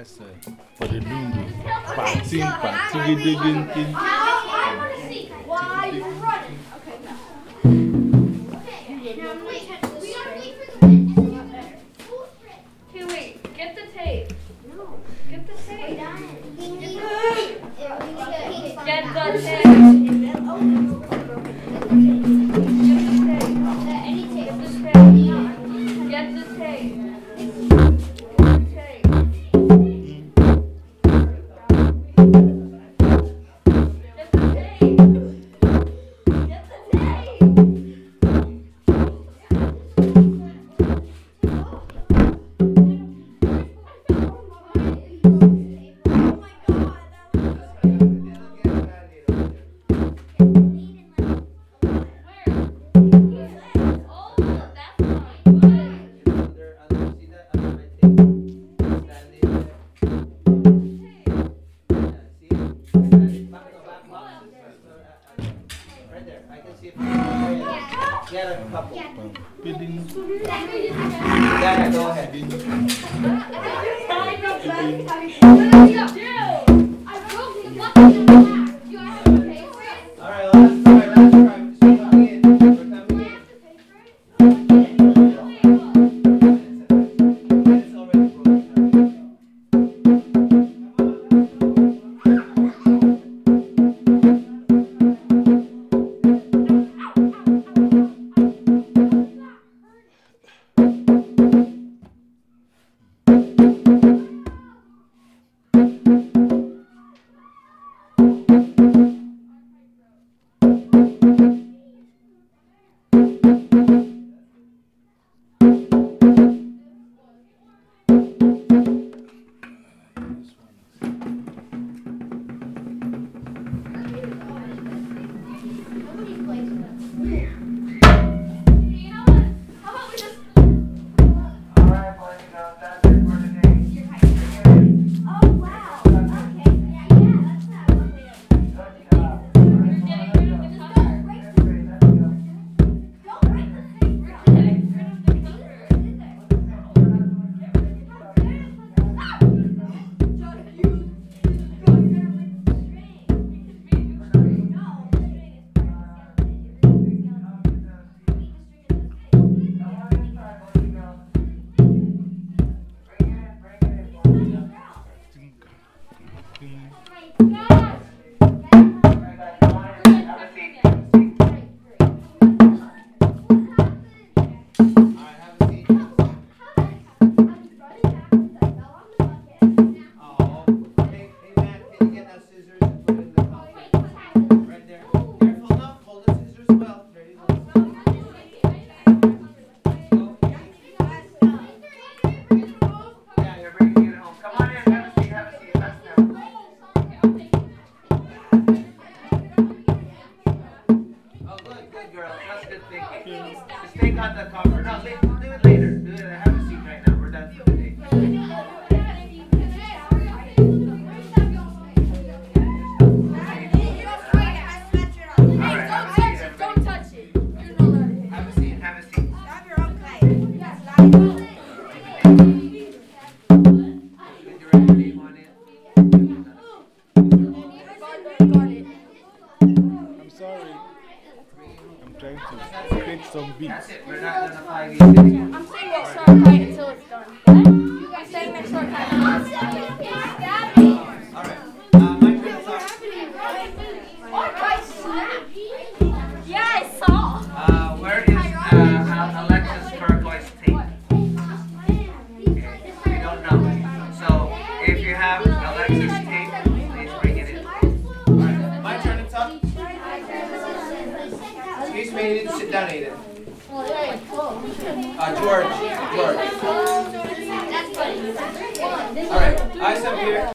That's for the Lundu. Panting, panting, digging, digging. I want to see why you're running. Okay, no. Okay, now I'm going to wait the Get the tape. No. Get the tape. Get the tape. Get the tape. Oh, Quero, tá bom. Pedindo. trying to create some beats. I'm saying next short fight until it's done. What? You saying next short fight until it's oh, done. Yes, Uh, where is uh, Alexis? made. Sit down, Aiden. Uh, George, George. All right, eyes up here.